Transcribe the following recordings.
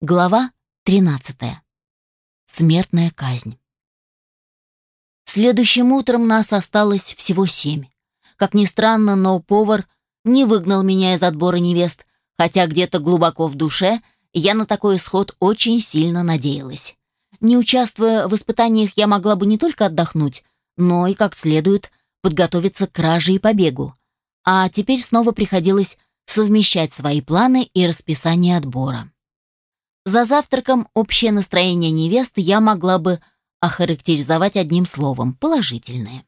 Глава 13. Смертная казнь. Следующим утром нас осталось всего семь. Как ни странно, но повар не выгнал меня из отбора невест, хотя где-то глубоко в душе я на такой исход очень сильно надеялась. Не участвуя в испытаниях, я могла бы не только отдохнуть, но и как следует подготовиться к краже и побегу. А теперь снова приходилось совмещать свои планы и расписание отбора. За завтраком общее настроение невесты я могла бы охарактеризовать одним словом – положительное.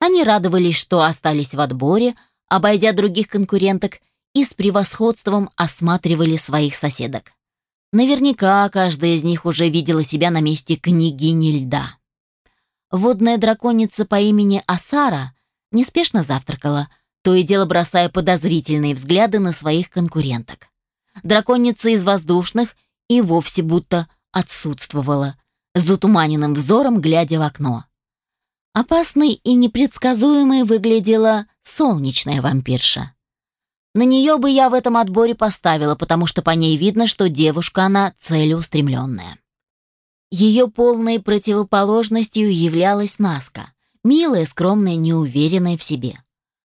Они радовались, что остались в отборе, обойдя других конкуренток, и с превосходством осматривали своих соседок. Наверняка каждая из них уже видела себя на месте княгини льда. Водная драконица по имени Асара неспешно завтракала, то и дело бросая подозрительные взгляды на своих конкуренток. Драконица из воздушных и вовсе будто отсутствовала, с затуманенным взором глядя в окно. Опасной и непредсказуемой выглядела солнечная вампирша. На нее бы я в этом отборе поставила, потому что по ней видно, что девушка она целеустремленная. Ее полной противоположностью являлась Наска, милая, скромная, неуверенная в себе.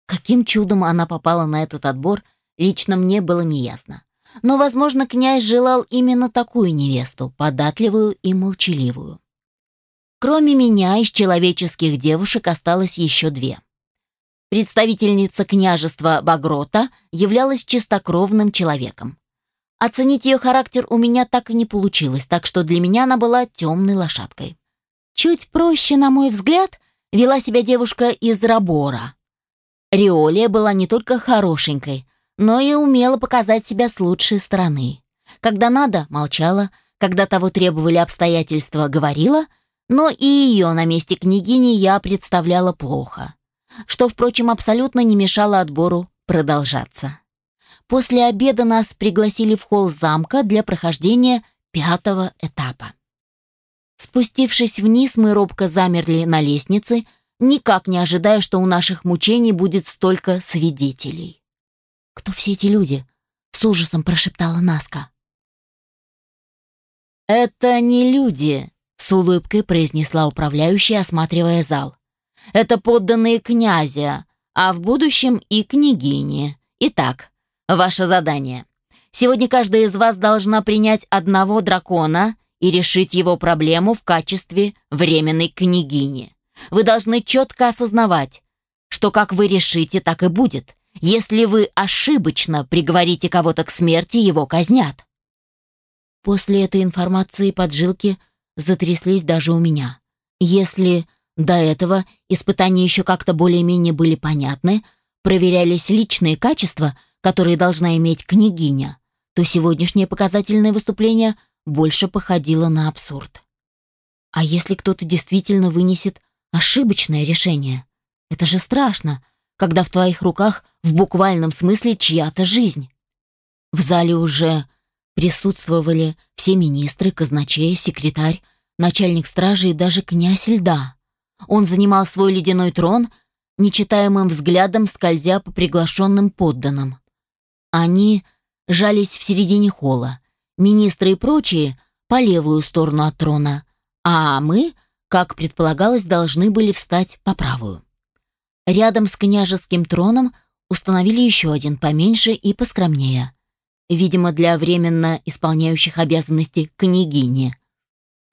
Каким чудом она попала на этот отбор, лично мне было неясно. Но, возможно, князь желал именно такую невесту, податливую и молчаливую. Кроме меня из человеческих девушек осталось еще две. Представительница княжества Багрота являлась чистокровным человеком. Оценить ее характер у меня так и не получилось, так что для меня она была темной лошадкой. Чуть проще, на мой взгляд, вела себя девушка из Рабора. Риолия была не только хорошенькой, но и умела показать себя с лучшей стороны. Когда надо, молчала, когда того требовали обстоятельства, говорила, но и ее на месте княгини я представляла плохо, что, впрочем, абсолютно не мешало отбору продолжаться. После обеда нас пригласили в холл замка для прохождения пятого этапа. Спустившись вниз, мы робко замерли на лестнице, никак не ожидая, что у наших мучений будет столько свидетелей. «Кто все эти люди?» — с ужасом прошептала Наска. «Это не люди», — с улыбкой произнесла управляющая, осматривая зал. «Это подданные князя, а в будущем и княгини. Итак, ваше задание. Сегодня каждая из вас должна принять одного дракона и решить его проблему в качестве временной княгини. Вы должны четко осознавать, что как вы решите, так и будет. Если вы ошибочно приговорите кого-то к смерти, его казнят. После этой информации поджилки затряслись даже у меня. Если до этого испытания еще как-то более-менее были понятны, проверялись личные качества, которые должна иметь княгиня, то сегодняшнее показательное выступление больше походило на абсурд. А если кто-то действительно вынесет ошибочное решение? Это же страшно — когда в твоих руках в буквальном смысле чья-то жизнь. В зале уже присутствовали все министры, казначей, секретарь, начальник стражи и даже князь льда. Он занимал свой ледяной трон, нечитаемым взглядом скользя по приглашенным подданным. Они жались в середине холла, министры и прочие по левую сторону от трона, а мы, как предполагалось, должны были встать по правую. Рядом с княжеским троном установили еще один поменьше и поскромнее. Видимо, для временно исполняющих обязанности княгини.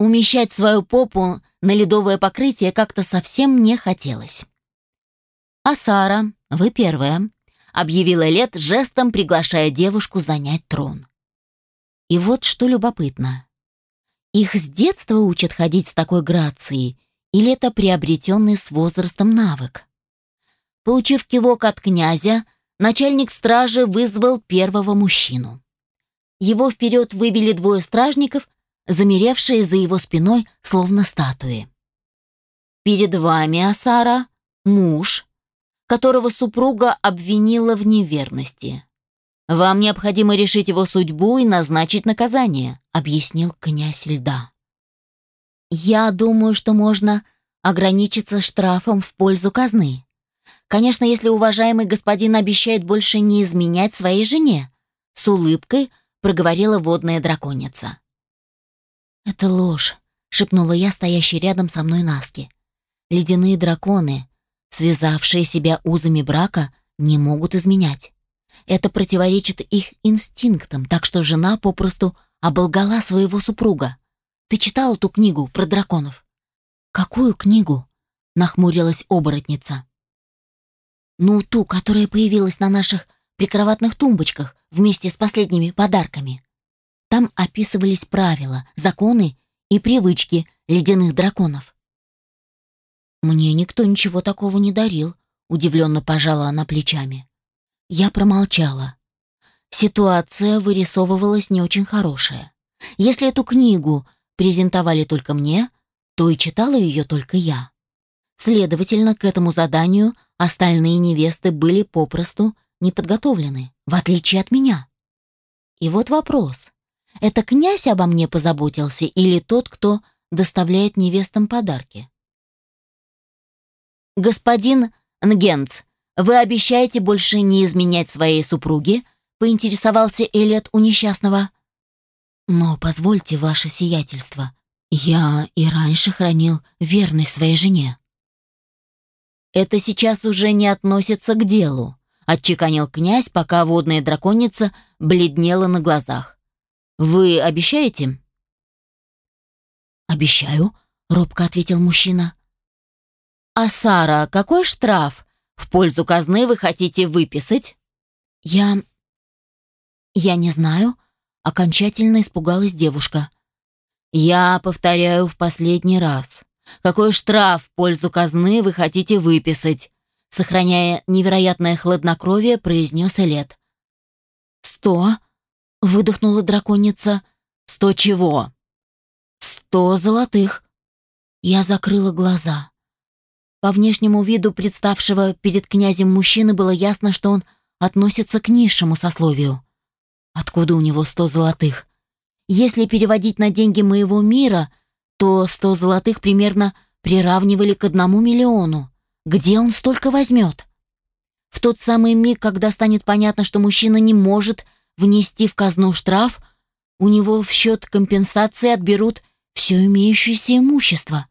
Умещать свою попу на ледовое покрытие как-то совсем не хотелось. «А Сара, вы первая», — объявила Лет, жестом приглашая девушку занять трон. И вот что любопытно. Их с детства учат ходить с такой грацией, или это приобретенный с возрастом навык? Получив кивок от князя, начальник стражи вызвал первого мужчину. Его вперед вывели двое стражников, замеревшие за его спиной, словно статуи. «Перед вами, Асара, муж, которого супруга обвинила в неверности. Вам необходимо решить его судьбу и назначить наказание», объяснил князь льда. «Я думаю, что можно ограничиться штрафом в пользу казны», Конечно, если уважаемый господин обещает больше не изменять своей жене, с улыбкой проговорила водная драконица. «Это ложь», — шепнула я, стоящей рядом со мной Наски. «Ледяные драконы, связавшие себя узами брака, не могут изменять. Это противоречит их инстинктам, так что жена попросту оболгала своего супруга. Ты читал ту книгу про драконов?» «Какую книгу?» — нахмурилась оборотница. «Ну, ту, которая появилась на наших прикроватных тумбочках вместе с последними подарками. Там описывались правила, законы и привычки ледяных драконов. Мне никто ничего такого не дарил, удивленно пожала она плечами. Я промолчала. Ситуация вырисовывалась не очень хорошая. Если эту книгу презентовали только мне, то и читала ее только я. Следовательно, к этому заданию остальные невесты были попросту не подготовлены, в отличие от меня. И вот вопрос. Это князь обо мне позаботился или тот, кто доставляет невестам подарки? Господин Нгенц, вы обещаете больше не изменять своей супруге? Поинтересовался Элиот у несчастного. Но позвольте, ваше сиятельство, я и раньше хранил верность своей жене. Это сейчас уже не относится к делу, отчеканил князь, пока водная драконица бледнела на глазах. Вы обещаете? Обещаю, робко ответил мужчина. А Сара, какой штраф в пользу казны вы хотите выписать? Я я не знаю, окончательно испугалась девушка. Я повторяю в последний раз. Какой штраф в пользу казны вы хотите выписать? Сохраняя невероятное хладнокровие, произнес Элет. «Сто?» — выдохнула драконица. «Сто чего?» «Сто золотых». Я закрыла глаза. По внешнему виду представшего перед князем мужчины было ясно, что он относится к низшему сословию. Откуда у него сто золотых? Если переводить на деньги моего мира, то сто золотых примерно приравнивали к одному миллиону. Где он столько возьмет? В тот самый миг, когда станет понятно, что мужчина не может внести в казну штраф, у него в счет компенсации отберут все имеющееся имущество.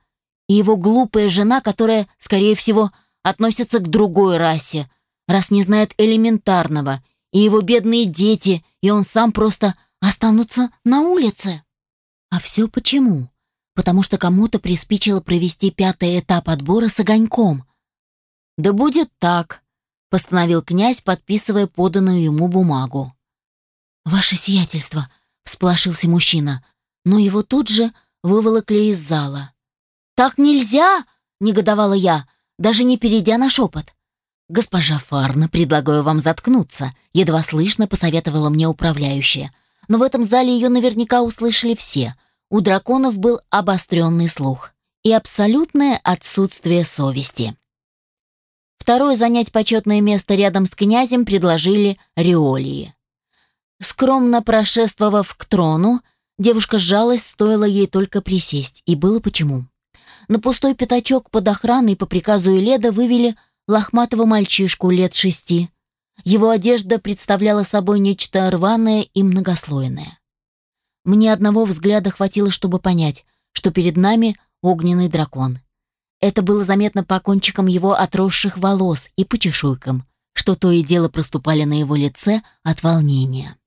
И его глупая жена, которая, скорее всего, относится к другой расе, раз не знает элементарного, и его бедные дети, и он сам просто останутся на улице. А все почему? Потому что кому-то приспичило провести пятый этап отбора с огоньком. «Да будет так», — постановил князь, подписывая поданную ему бумагу. «Ваше сиятельство», — всполошился мужчина, но его тут же выволокли из зала. «Так нельзя!» — негодовала я, даже не перейдя на шепот. «Госпожа Фарна, предлагаю вам заткнуться», — едва слышно посоветовала мне управляющая — но в этом зале ее наверняка услышали все. У драконов был обостренный слух и абсолютное отсутствие совести. Второе занять почетное место рядом с князем предложили Риолии. Скромно прошествовав к трону, девушка сжалась, стоило ей только присесть, и было почему. На пустой пятачок под охраной по приказу Эледа вывели лохматого мальчишку лет шести, его одежда представляла собой нечто рваное и многослойное. Мне одного взгляда хватило, чтобы понять, что перед нами огненный дракон. Это было заметно по кончикам его отросших волос и по чешуйкам, что то и дело проступали на его лице от волнения.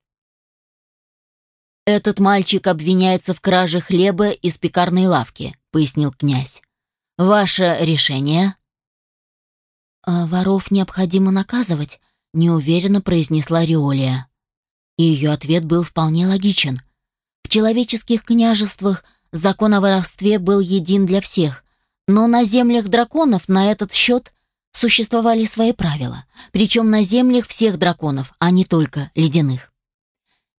«Этот мальчик обвиняется в краже хлеба из пекарной лавки», — пояснил князь. «Ваше решение?» «А «Воров необходимо наказывать», неуверенно произнесла Риолия. И ее ответ был вполне логичен. В человеческих княжествах закон о воровстве был един для всех, но на землях драконов на этот счет существовали свои правила, причем на землях всех драконов, а не только ледяных.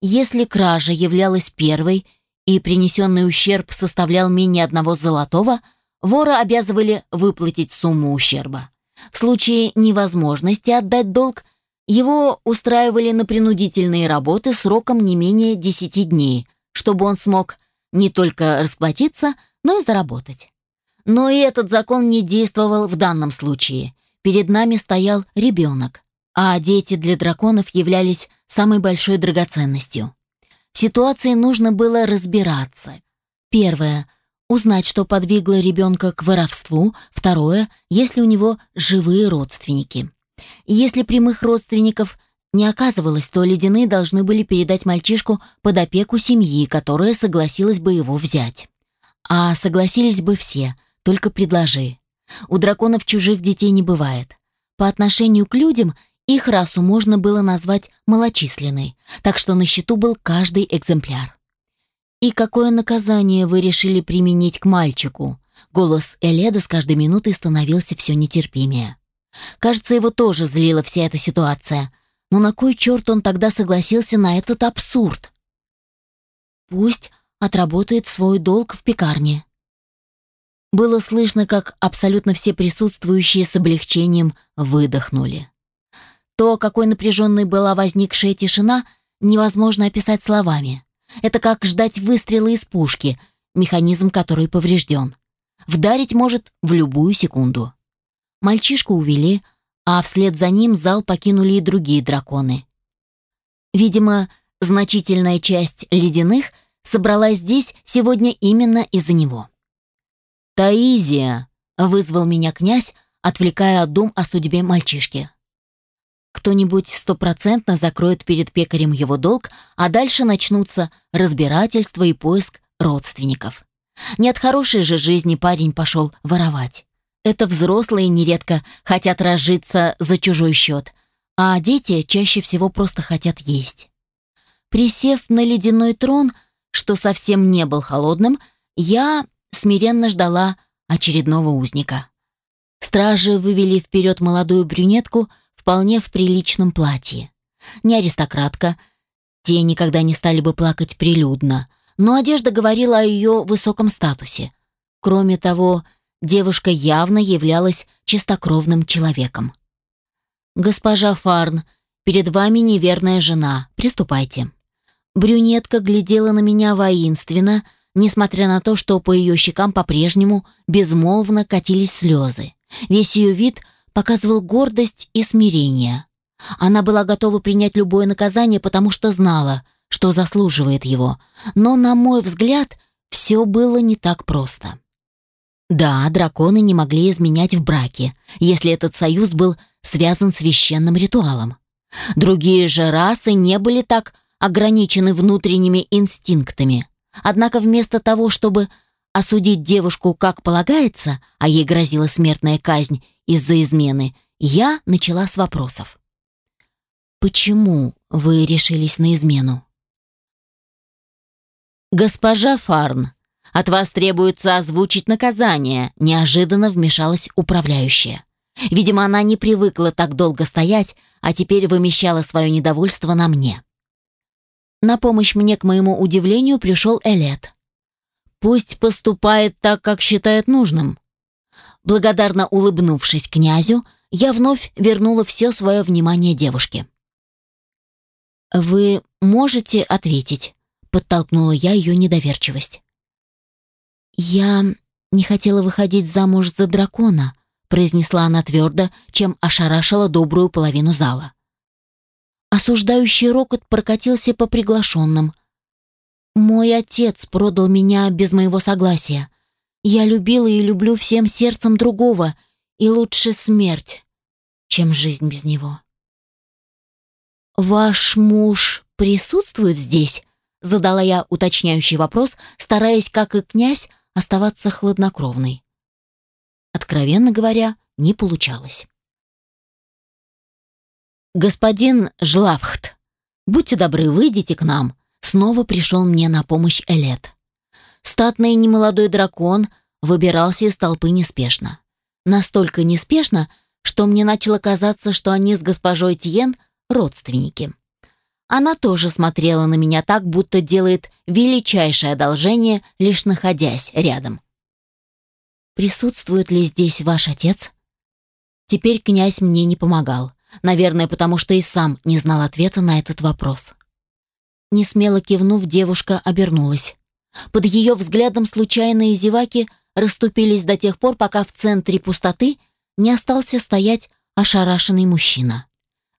Если кража являлась первой и принесенный ущерб составлял менее одного золотого, вора обязывали выплатить сумму ущерба. В случае невозможности отдать долг его устраивали на принудительные работы сроком не менее 10 дней, чтобы он смог не только расплатиться, но и заработать. Но и этот закон не действовал в данном случае. Перед нами стоял ребенок, а дети для драконов являлись самой большой драгоценностью. В ситуации нужно было разбираться. Первое – узнать, что подвигло ребенка к воровству. Второе – если у него живые родственники. Если прямых родственников не оказывалось, то ледяные должны были передать мальчишку под опеку семьи, которая согласилась бы его взять. А согласились бы все, только предложи. У драконов чужих детей не бывает. По отношению к людям их расу можно было назвать малочисленной, так что на счету был каждый экземпляр. «И какое наказание вы решили применить к мальчику?» Голос Эледа с каждой минутой становился все нетерпимее. Кажется, его тоже злила вся эта ситуация. Но на кой черт он тогда согласился на этот абсурд? Пусть отработает свой долг в пекарне. Было слышно, как абсолютно все присутствующие с облегчением выдохнули. То, какой напряженной была возникшая тишина, невозможно описать словами. Это как ждать выстрела из пушки, механизм которой поврежден. Вдарить может в любую секунду. Мальчишку увели, а вслед за ним зал покинули и другие драконы. Видимо, значительная часть ледяных собралась здесь сегодня именно из-за него. «Таизия!» — вызвал меня князь, отвлекая от дум о судьбе мальчишки. Кто-нибудь стопроцентно закроет перед пекарем его долг, а дальше начнутся разбирательства и поиск родственников. Не от хорошей же жизни парень пошел воровать. Это взрослые нередко хотят разжиться за чужой счет, а дети чаще всего просто хотят есть. Присев на ледяной трон, что совсем не был холодным, я смиренно ждала очередного узника. Стражи вывели вперед молодую брюнетку вполне в приличном платье. Не аристократка, те никогда не стали бы плакать прилюдно, но одежда говорила о ее высоком статусе. Кроме того, девушка явно являлась чистокровным человеком. «Госпожа Фарн, перед вами неверная жена. Приступайте». Брюнетка глядела на меня воинственно, несмотря на то, что по ее щекам по-прежнему безмолвно катились слезы. Весь ее вид показывал гордость и смирение. Она была готова принять любое наказание, потому что знала, что заслуживает его. Но, на мой взгляд, все было не так просто. Да, драконы не могли изменять в браке, если этот союз был связан священным ритуалом. Другие же расы не были так ограничены внутренними инстинктами. Однако вместо того, чтобы осудить девушку как полагается, а ей грозила смертная казнь из-за измены, я начала с вопросов. «Почему вы решились на измену?» «Госпожа Фарн, от вас требуется озвучить наказание», неожиданно вмешалась управляющая. Видимо, она не привыкла так долго стоять, а теперь вымещала свое недовольство на мне. На помощь мне, к моему удивлению, пришел Элет. «Пусть поступает так, как считает нужным». Благодарно улыбнувшись князю, я вновь вернула все свое внимание девушке. «Вы можете ответить?» — подтолкнула я ее недоверчивость. «Я не хотела выходить замуж за дракона», — произнесла она твердо, чем ошарашила добрую половину зала. Осуждающий рокот прокатился по приглашенным. «Мой отец продал меня без моего согласия. Я любила и люблю всем сердцем другого, и лучше смерть, чем жизнь без него». «Ваш муж присутствует здесь?» — задала я уточняющий вопрос, стараясь, как и князь, оставаться хладнокровной. Откровенно говоря, не получалось. «Господин Жлавхт, будьте добры, выйдите к нам», снова пришел мне на помощь Элет. Статный немолодой дракон выбирался из толпы неспешно. Настолько неспешно, что мне начало казаться, что они с госпожой Тьен родственники. Она тоже смотрела на меня так, будто делает величайшее одолжение, лишь находясь рядом. «Присутствует ли здесь ваш отец?» Теперь князь мне не помогал. Наверное, потому что и сам не знал ответа на этот вопрос. Несмело кивнув, девушка обернулась. Под ее взглядом случайные зеваки расступились до тех пор, пока в центре пустоты не остался стоять ошарашенный мужчина.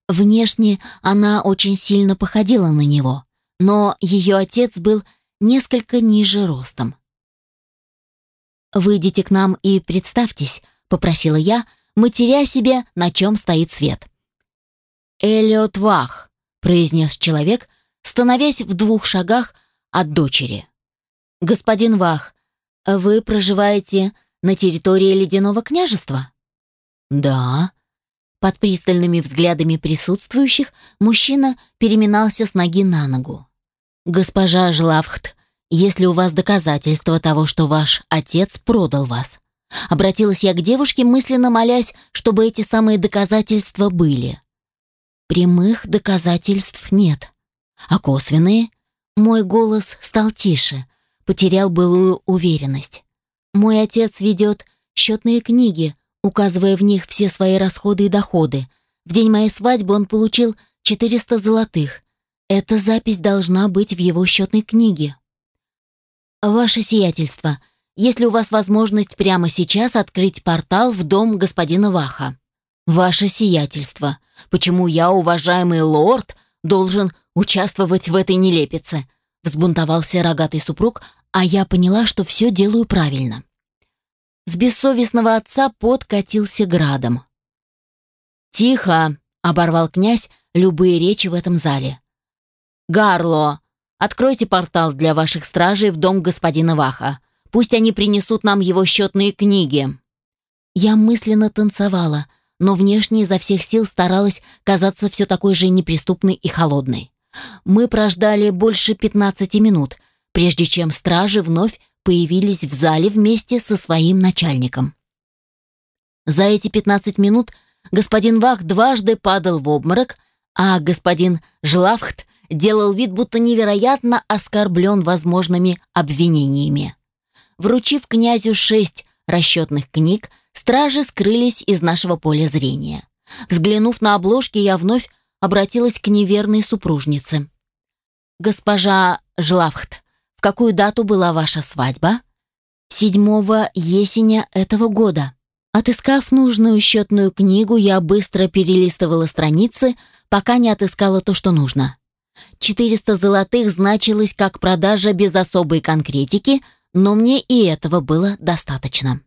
Внешне она очень сильно походила на него, но ее отец был несколько ниже ростом. «Выйдите к нам и представьтесь», — попросила я, матеря себе, на чем стоит свет. «Эллиот Вах», — произнес человек, становясь в двух шагах от дочери. «Господин Вах, вы проживаете на территории Ледяного княжества?» «Да». Под пристальными взглядами присутствующих мужчина переминался с ноги на ногу. «Госпожа Жлавхт, если у вас доказательства того, что ваш отец продал вас?» Обратилась я к девушке, мысленно молясь, чтобы эти самые доказательства были. Прямых доказательств нет. А косвенные? Мой голос стал тише, потерял былую уверенность. Мой отец ведет счетные книги, указывая в них все свои расходы и доходы. В день моей свадьбы он получил 400 золотых. Эта запись должна быть в его счетной книге. «Ваше сиятельство, есть ли у вас возможность прямо сейчас открыть портал в дом господина Ваха?» «Ваше сиятельство, почему я, уважаемый лорд, должен участвовать в этой нелепице?» Взбунтовался рогатый супруг, а я поняла, что все делаю правильно. С бессовестного отца подкатился градом. «Тихо!» — оборвал князь любые речи в этом зале. «Гарло, откройте портал для ваших стражей в дом господина Ваха. Пусть они принесут нам его счетные книги». Я мысленно танцевала, но внешне изо всех сил старалась казаться все такой же неприступной и холодной. Мы прождали больше 15 минут, прежде чем стражи вновь появились в зале вместе со своим начальником. За эти 15 минут господин Вах дважды падал в обморок, а господин Жлавхт делал вид, будто невероятно оскорблен возможными обвинениями. Вручив князю шесть расчетных книг, стражи скрылись из нашего поля зрения. Взглянув на обложки, я вновь обратилась к неверной супружнице. «Госпожа Жлавхт, в какую дату была ваша свадьба?» «Седьмого есеня этого года». Отыскав нужную счетную книгу, я быстро перелистывала страницы, пока не отыскала то, что нужно. 400 золотых значилось как продажа без особой конкретики, но мне и этого было достаточно.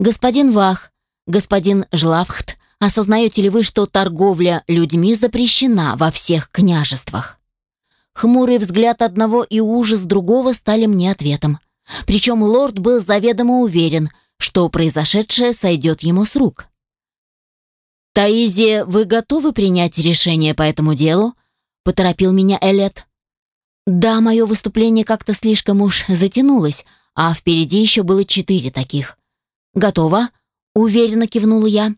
Господин Вах, господин Жлавхт, осознаете ли вы, что торговля людьми запрещена во всех княжествах? Хмурый взгляд одного и ужас другого стали мне ответом. Причем лорд был заведомо уверен, что произошедшее сойдет ему с рук. «Таизия, вы готовы принять решение по этому делу?» — поторопил меня Элет. Да, мое выступление как-то слишком уж затянулось, а впереди еще было четыре таких. «Готово?» — уверенно кивнула я.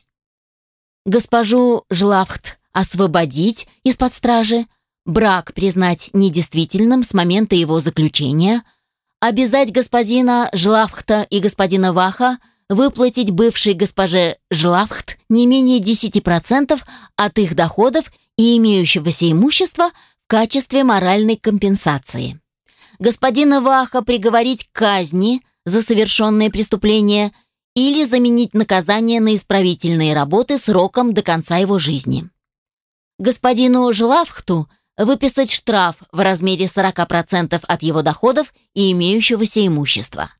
«Госпожу Жлавхт освободить из-под стражи, брак признать недействительным с момента его заключения, обязать господина Жлавхта и господина Ваха выплатить бывшей госпоже Жлавхт не менее 10% от их доходов и имеющегося имущества – в качестве моральной компенсации. Господина Ваха приговорить к казни за совершенное преступление или заменить наказание на исправительные работы сроком до конца его жизни. Господину Жлавхту выписать штраф в размере 40% от его доходов и имеющегося имущества.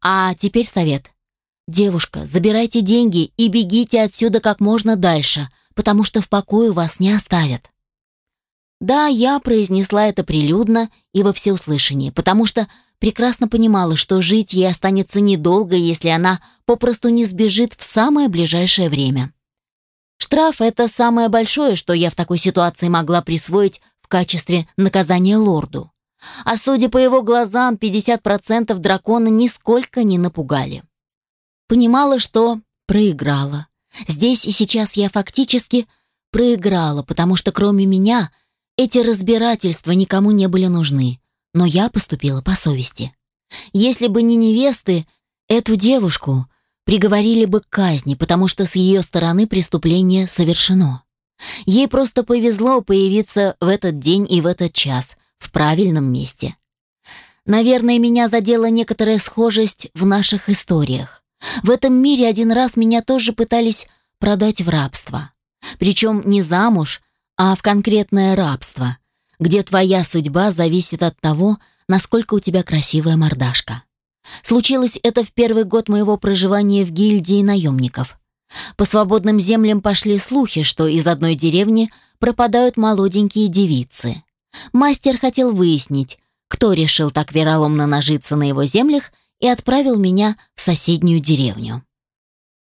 А теперь совет. Девушка, забирайте деньги и бегите отсюда как можно дальше, потому что в покое вас не оставят. Да, я произнесла это прилюдно и во всеуслышание, потому что прекрасно понимала, что жить ей останется недолго, если она попросту не сбежит в самое ближайшее время. Штраф — это самое большое, что я в такой ситуации могла присвоить в качестве наказания лорду. А судя по его глазам, 50% дракона нисколько не напугали. Понимала, что проиграла. Здесь и сейчас я фактически проиграла, потому что кроме меня — эти разбирательства никому не были нужны, но я поступила по совести. Если бы не невесты, эту девушку приговорили бы к казни, потому что с ее стороны преступление совершено. Ей просто повезло появиться в этот день и в этот час, в правильном месте. Наверное, меня задела некоторая схожесть в наших историях. В этом мире один раз меня тоже пытались продать в рабство. Причем не замуж, а в конкретное рабство, где твоя судьба зависит от того, насколько у тебя красивая мордашка. Случилось это в первый год моего проживания в гильдии наемников. По свободным землям пошли слухи, что из одной деревни пропадают молоденькие девицы. Мастер хотел выяснить, кто решил так вероломно нажиться на его землях и отправил меня в соседнюю деревню.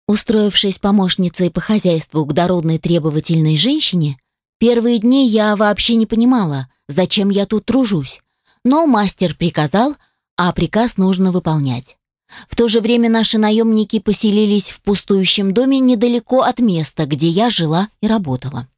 Устроившись помощницей по хозяйству к дородной требовательной женщине, первые дни я вообще не понимала, зачем я тут тружусь. Но мастер приказал, а приказ нужно выполнять. В то же время наши наемники поселились в пустующем доме недалеко от места, где я жила и работала.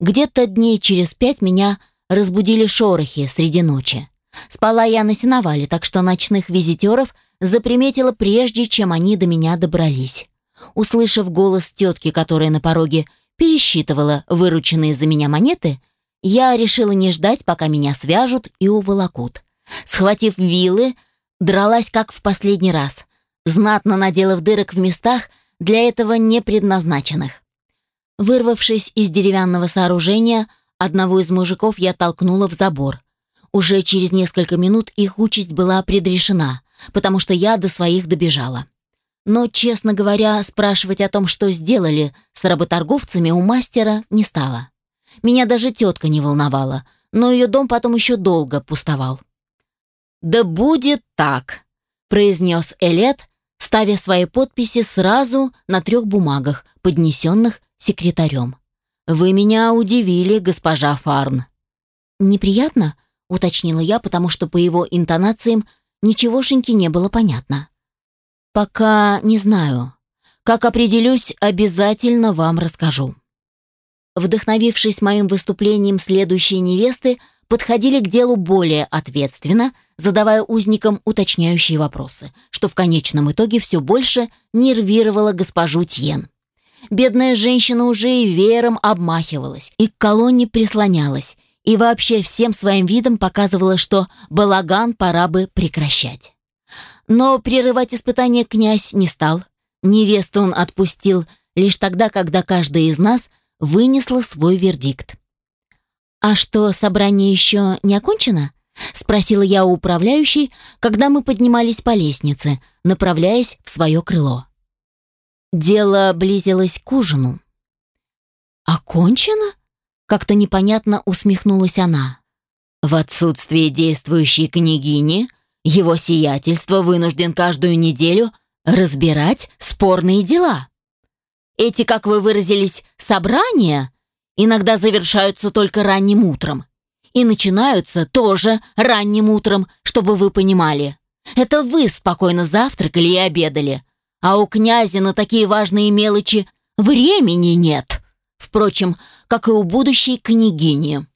Где-то дней через пять меня разбудили шорохи среди ночи. Спала я на сеновале, так что ночных визитеров заприметила прежде, чем они до меня добрались. Услышав голос тетки, которая на пороге пересчитывала вырученные за меня монеты, я решила не ждать, пока меня свяжут и уволокут. Схватив вилы, дралась как в последний раз, знатно наделав дырок в местах, для этого не предназначенных. Вырвавшись из деревянного сооружения, одного из мужиков я толкнула в забор. Уже через несколько минут их участь была предрешена, потому что я до своих добежала. Но, честно говоря, спрашивать о том, что сделали с работорговцами у мастера, не стала. Меня даже тетка не волновала, но ее дом потом еще долго пустовал. «Да будет так», — произнес Элет, ставя свои подписи сразу на трех бумагах, поднесенных секретарем. «Вы меня удивили, госпожа Фарн». «Неприятно?» — уточнила я, потому что по его интонациям ничегошеньки не было понятно. «Пока не знаю. Как определюсь, обязательно вам расскажу». Вдохновившись моим выступлением следующей невесты, подходили к делу более ответственно, задавая узникам уточняющие вопросы, что в конечном итоге все больше нервировало госпожу Тьен. Бедная женщина уже и веером обмахивалась, и к колонне прислонялась, и вообще всем своим видом показывала, что балаган пора бы прекращать. Но прерывать испытание князь не стал. Невесту он отпустил лишь тогда, когда каждая из нас вынесла свой вердикт. «А что, собрание еще не окончено?» — спросила я у управляющей, когда мы поднимались по лестнице, направляясь в свое крыло. Дело близилось к ужину. «Окончено?» — как-то непонятно усмехнулась она. «В отсутствие действующей княгини его сиятельство вынужден каждую неделю разбирать спорные дела. Эти, как вы выразились, собрания иногда завершаются только ранним утром. И начинаются тоже ранним утром, чтобы вы понимали. Это вы спокойно завтракали и обедали, а у князя на такие важные мелочи времени нет. Впрочем, как и у будущей княгини.